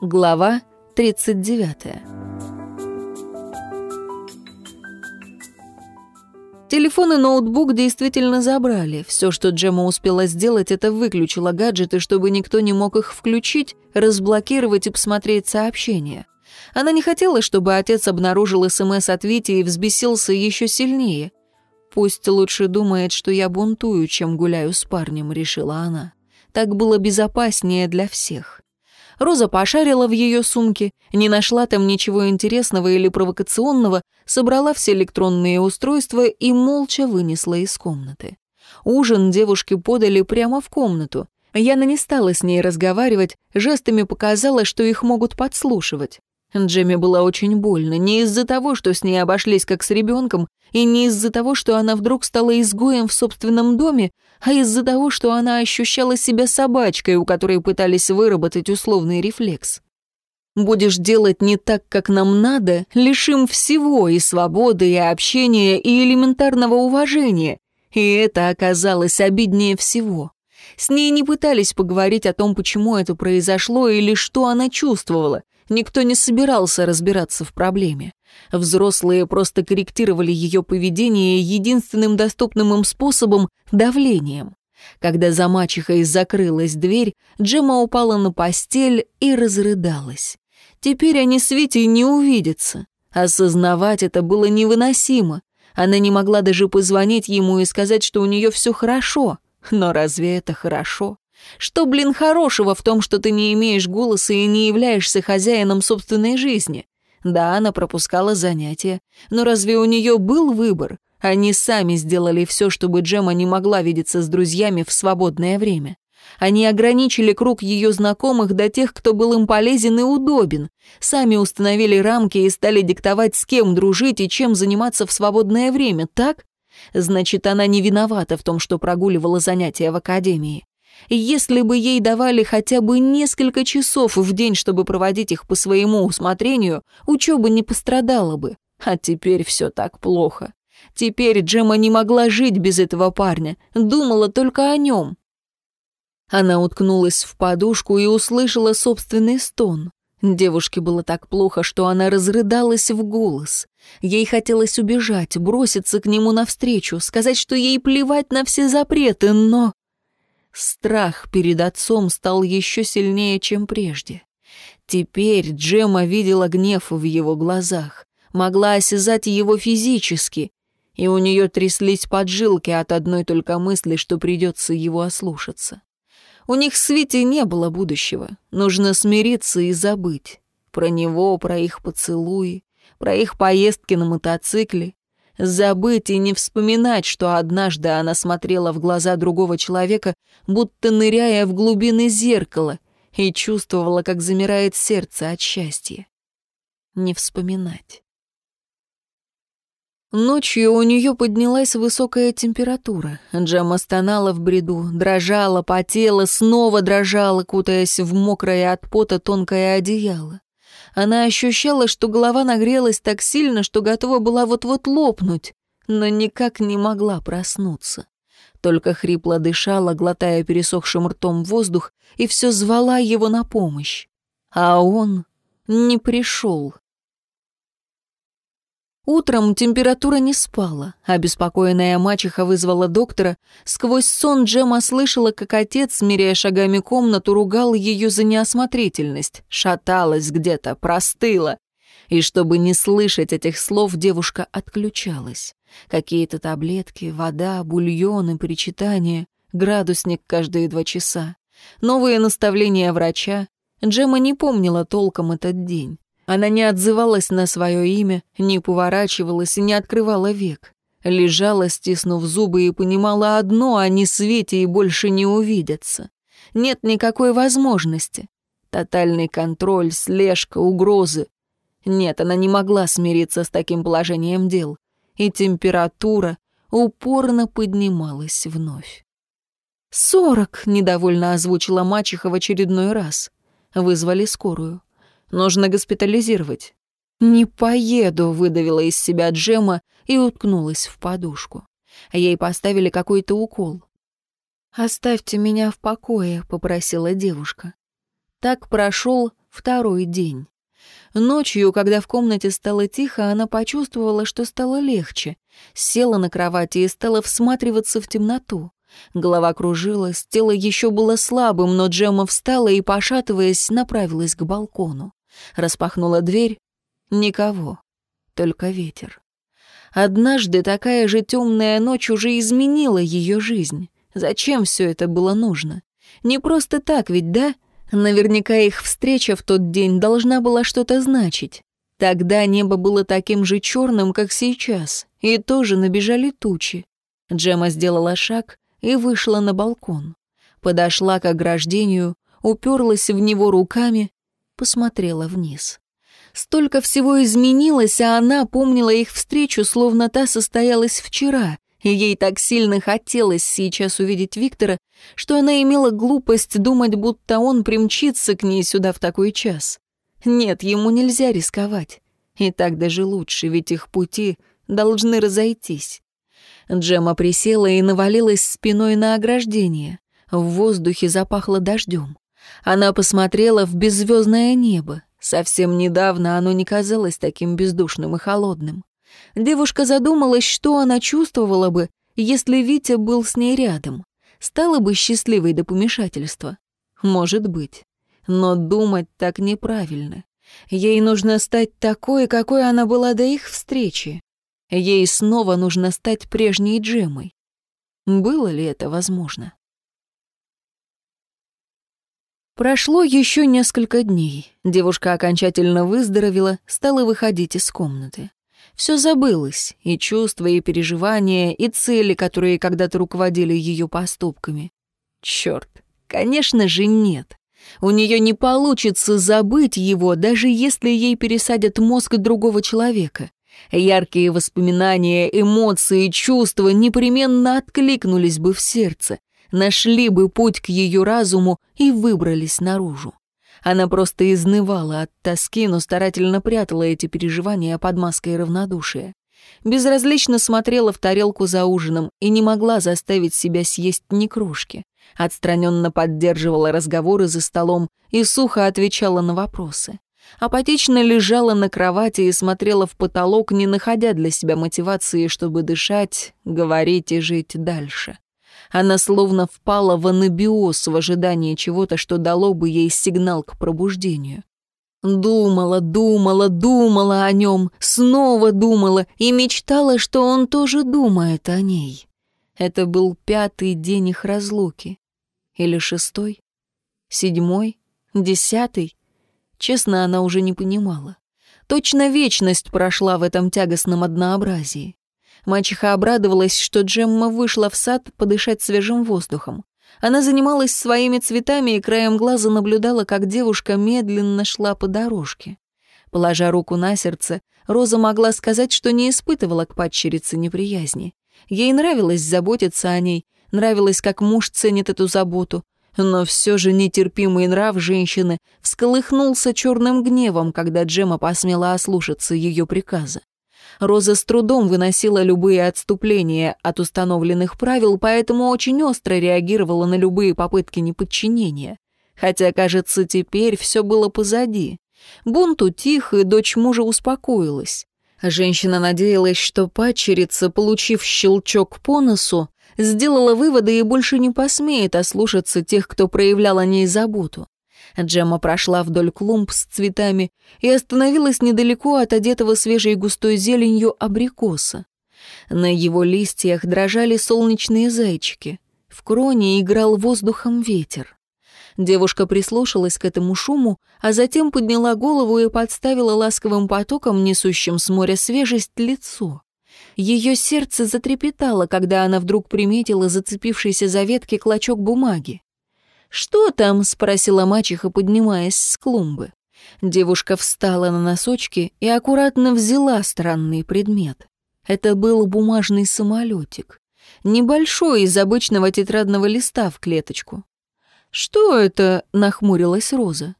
Глава 39 Телефон и ноутбук действительно забрали. Все, что Джема успела сделать, это выключила гаджеты, чтобы никто не мог их включить, разблокировать и посмотреть сообщения. Она не хотела, чтобы отец обнаружил СМС от Вити и взбесился еще сильнее. «Пусть лучше думает, что я бунтую, чем гуляю с парнем», — решила она. Так было безопаснее для всех. Роза пошарила в ее сумке, не нашла там ничего интересного или провокационного, собрала все электронные устройства и молча вынесла из комнаты. Ужин девушке подали прямо в комнату. Яна не стала с ней разговаривать, жестами показала, что их могут подслушивать. Джемме было очень больно, не из-за того, что с ней обошлись как с ребенком, и не из-за того, что она вдруг стала изгоем в собственном доме, а из-за того, что она ощущала себя собачкой, у которой пытались выработать условный рефлекс. Будешь делать не так, как нам надо, лишим всего и свободы, и общения, и элементарного уважения. И это оказалось обиднее всего. С ней не пытались поговорить о том, почему это произошло или что она чувствовала. Никто не собирался разбираться в проблеме. Взрослые просто корректировали ее поведение единственным доступным им способом — давлением. Когда за мачехой закрылась дверь, Джема упала на постель и разрыдалась. Теперь они с Витей не увидятся. Осознавать это было невыносимо. Она не могла даже позвонить ему и сказать, что у нее все хорошо. Но разве это хорошо? Что, блин, хорошего в том, что ты не имеешь голоса и не являешься хозяином собственной жизни? Да, она пропускала занятия, но разве у нее был выбор? Они сами сделали все, чтобы Джема не могла видеться с друзьями в свободное время. Они ограничили круг ее знакомых до тех, кто был им полезен и удобен. Сами установили рамки и стали диктовать, с кем дружить и чем заниматься в свободное время, так? Значит, она не виновата в том, что прогуливала занятия в академии. Если бы ей давали хотя бы несколько часов в день, чтобы проводить их по своему усмотрению, учеба не пострадала бы. А теперь все так плохо. Теперь Джема не могла жить без этого парня, думала только о нем. Она уткнулась в подушку и услышала собственный стон. Девушке было так плохо, что она разрыдалась в голос. Ей хотелось убежать, броситься к нему навстречу, сказать, что ей плевать на все запреты, но... Страх перед отцом стал еще сильнее, чем прежде. Теперь Джема видела гнев в его глазах, могла осязать его физически, и у нее тряслись поджилки от одной только мысли, что придется его ослушаться. У них с Витей не было будущего, нужно смириться и забыть. Про него, про их поцелуи, про их поездки на мотоцикле, Забыть и не вспоминать, что однажды она смотрела в глаза другого человека, будто ныряя в глубины зеркала, и чувствовала, как замирает сердце от счастья. Не вспоминать. Ночью у нее поднялась высокая температура. Джема стонала в бреду, дрожала, потела, снова дрожала, кутаясь в мокрое от пота тонкое одеяло. Она ощущала, что голова нагрелась так сильно, что готова была вот-вот лопнуть, но никак не могла проснуться. Только хрипло дышала, глотая пересохшим ртом воздух, и все звала его на помощь. А он не пришел. Утром температура не спала. Обеспокоенная мачеха вызвала доктора. Сквозь сон Джема слышала, как отец, меряя шагами комнату, ругал ее за неосмотрительность. Шаталась где-то, простыла. И чтобы не слышать этих слов, девушка отключалась. Какие-то таблетки, вода, бульоны, причитания, градусник каждые два часа. Новые наставления врача. Джема не помнила толком этот день. Она не отзывалась на свое имя, не поворачивалась и не открывала век. Лежала, стиснув зубы, и понимала одно, они Свете и больше не увидятся. Нет никакой возможности. Тотальный контроль, слежка, угрозы. Нет, она не могла смириться с таким положением дел. И температура упорно поднималась вновь. «Сорок!» — недовольно озвучила мачеха в очередной раз. Вызвали скорую. Нужно госпитализировать». «Не поеду», — выдавила из себя Джема и уткнулась в подушку. Ей поставили какой-то укол. «Оставьте меня в покое», — попросила девушка. Так прошел второй день. Ночью, когда в комнате стало тихо, она почувствовала, что стало легче. Села на кровати и стала всматриваться в темноту. Голова кружилась, тело еще было слабым, но Джема встала и, пошатываясь, направилась к балкону. Распахнула дверь. Никого. Только ветер. Однажды такая же темная ночь уже изменила ее жизнь. Зачем все это было нужно? Не просто так ведь, да? Наверняка их встреча в тот день должна была что-то значить. Тогда небо было таким же черным, как сейчас, и тоже набежали тучи. Джема сделала шаг и вышла на балкон. Подошла к ограждению, уперлась в него руками, посмотрела вниз. Столько всего изменилось, а она помнила их встречу, словно та состоялась вчера, и ей так сильно хотелось сейчас увидеть Виктора, что она имела глупость думать, будто он примчится к ней сюда в такой час. Нет, ему нельзя рисковать. И так даже лучше, ведь их пути должны разойтись. Джема присела и навалилась спиной на ограждение. В воздухе запахло дождем. Она посмотрела в беззвездное небо. Совсем недавно оно не казалось таким бездушным и холодным. Девушка задумалась, что она чувствовала бы, если Витя был с ней рядом. Стала бы счастливой до помешательства? Может быть. Но думать так неправильно. Ей нужно стать такой, какой она была до их встречи. Ей снова нужно стать прежней Джемой. Было ли это возможно? Прошло еще несколько дней. Девушка окончательно выздоровела, стала выходить из комнаты. Все забылось, и чувства, и переживания, и цели, которые когда-то руководили ее поступками. Черт, конечно же нет. У нее не получится забыть его, даже если ей пересадят мозг другого человека. Яркие воспоминания, эмоции, чувства непременно откликнулись бы в сердце, нашли бы путь к ее разуму и выбрались наружу. Она просто изнывала от тоски, но старательно прятала эти переживания под маской равнодушия. Безразлично смотрела в тарелку за ужином и не могла заставить себя съесть ни кружки. Отстраненно поддерживала разговоры за столом и сухо отвечала на вопросы. Апатично лежала на кровати и смотрела в потолок, не находя для себя мотивации, чтобы дышать, говорить и жить дальше. Она словно впала в анабиоз в ожидании чего-то, что дало бы ей сигнал к пробуждению. Думала, думала, думала о нем, снова думала и мечтала, что он тоже думает о ней. Это был пятый день их разлуки. Или шестой? Седьмой? Десятый? Честно, она уже не понимала. Точно вечность прошла в этом тягостном однообразии. Мачеха обрадовалась, что Джемма вышла в сад подышать свежим воздухом. Она занималась своими цветами и краем глаза наблюдала, как девушка медленно шла по дорожке. Положа руку на сердце, Роза могла сказать, что не испытывала к падчерице неприязни. Ей нравилось заботиться о ней, нравилось, как муж ценит эту заботу, но все же нетерпимый нрав женщины всколыхнулся черным гневом, когда Джема посмела ослушаться ее приказа. Роза с трудом выносила любые отступления от установленных правил, поэтому очень остро реагировала на любые попытки неподчинения. Хотя, кажется, теперь все было позади. Бунт утих, и дочь мужа успокоилась. Женщина надеялась, что падчерица, получив щелчок по носу, сделала выводы и больше не посмеет ослушаться тех, кто проявлял о ней заботу. Джемма прошла вдоль клумб с цветами и остановилась недалеко от одетого свежей густой зеленью абрикоса. На его листьях дрожали солнечные зайчики. В кроне играл воздухом ветер. Девушка прислушалась к этому шуму, а затем подняла голову и подставила ласковым потоком, несущим с моря свежесть, лицо. Ее сердце затрепетало, когда она вдруг приметила зацепившийся за ветки клочок бумаги. «Что там?» — спросила мачеха, поднимаясь с клумбы. Девушка встала на носочки и аккуратно взяла странный предмет. Это был бумажный самолетик. Небольшой, из обычного тетрадного листа в клеточку. «Что это?» — нахмурилась Роза.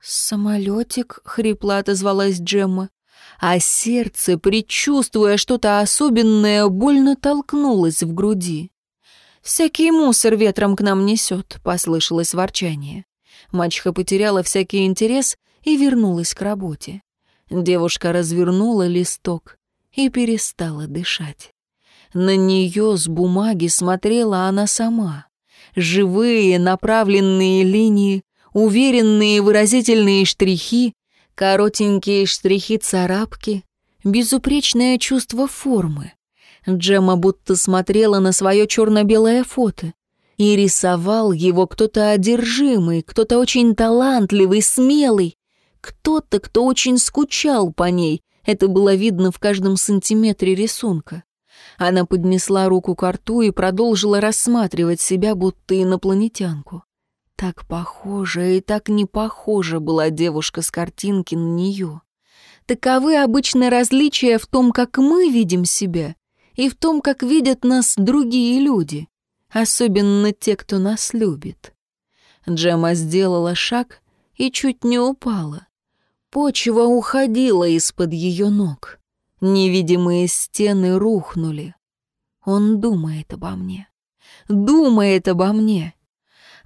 «Самолетик», — хрипло отозвалась Джемма. А сердце, предчувствуя что-то особенное, больно толкнулось в груди. «Всякий мусор ветром к нам несет», — послышалось ворчание. Мачеха потеряла всякий интерес и вернулась к работе. Девушка развернула листок и перестала дышать. На нее с бумаги смотрела она сама. Живые направленные линии, уверенные выразительные штрихи, коротенькие штрихи-царапки, безупречное чувство формы. Джема будто смотрела на свое черно-белое фото. И рисовал его кто-то одержимый, кто-то очень талантливый, смелый, кто-то, кто очень скучал по ней. Это было видно в каждом сантиметре рисунка. Она поднесла руку к рту и продолжила рассматривать себя, будто инопланетянку. Так похожа и так не похожа была девушка с картинки на нее. Таковы обычно различия в том, как мы видим себя, и в том, как видят нас другие люди особенно те, кто нас любит. Джема сделала шаг и чуть не упала. Почва уходила из-под ее ног. Невидимые стены рухнули. Он думает обо мне. Думает обо мне.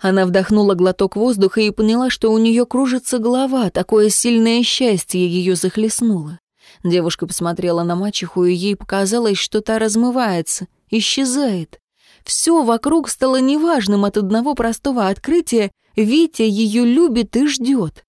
Она вдохнула глоток воздуха и поняла, что у нее кружится голова, такое сильное счастье ее захлестнуло. Девушка посмотрела на мачеху, и ей показалось, что та размывается, исчезает. Все вокруг стало неважным от одного простого открытия Витя ее любит и ждет.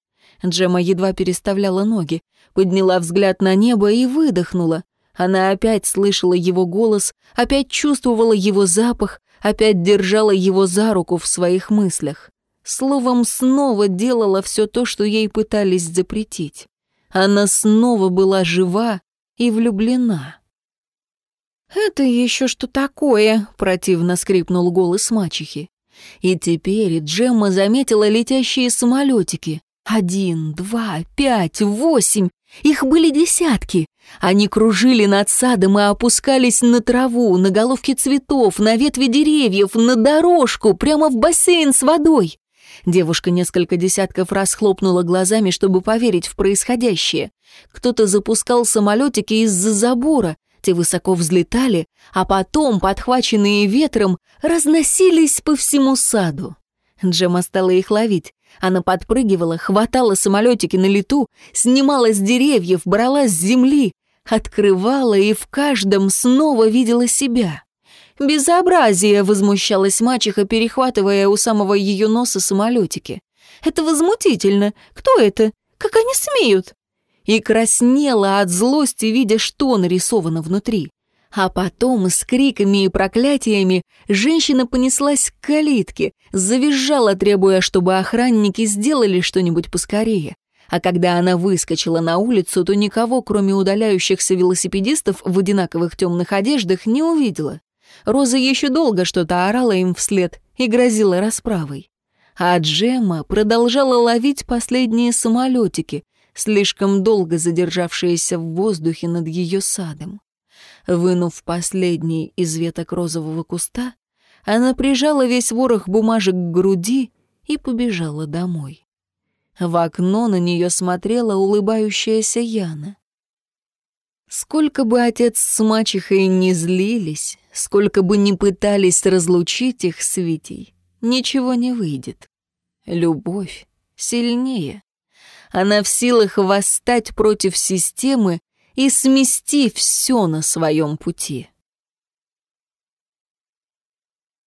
Джема едва переставляла ноги, подняла взгляд на небо и выдохнула. Она опять слышала его голос, опять чувствовала его запах, опять держала его за руку в своих мыслях. Словом, снова делала все то, что ей пытались запретить. Она снова была жива и влюблена. «Это еще что такое?» — противно скрипнул голос мачехи. И теперь Джемма заметила летящие самолетики. Один, два, пять, восемь. Их были десятки. Они кружили над садом и опускались на траву, на головки цветов, на ветви деревьев, на дорожку, прямо в бассейн с водой. Девушка несколько десятков раз хлопнула глазами, чтобы поверить в происходящее. Кто-то запускал самолетики из-за забора, те высоко взлетали, а потом, подхваченные ветром, разносились по всему саду. Джема стала их ловить. Она подпрыгивала, хватала самолетики на лету, снимала с деревьев, брала с земли, открывала и в каждом снова видела себя. «Безобразие!» — возмущалась мачеха, перехватывая у самого ее носа самолетики. «Это возмутительно! Кто это? Как они смеют?» и краснела от злости, видя, что нарисовано внутри. А потом с криками и проклятиями женщина понеслась к калитке, завизжала, требуя, чтобы охранники сделали что-нибудь поскорее. А когда она выскочила на улицу, то никого, кроме удаляющихся велосипедистов в одинаковых темных одеждах, не увидела. Роза еще долго что-то орала им вслед и грозила расправой. А Джема продолжала ловить последние самолетики, слишком долго задержавшаяся в воздухе над ее садом. Вынув последний из веток розового куста, она прижала весь ворох бумажек к груди и побежала домой. В окно на нее смотрела улыбающаяся Яна. Сколько бы отец с мачехой не злились, сколько бы ни пытались разлучить их с Витей, ничего не выйдет. Любовь сильнее. Она в силах восстать против системы и смести все на своем пути.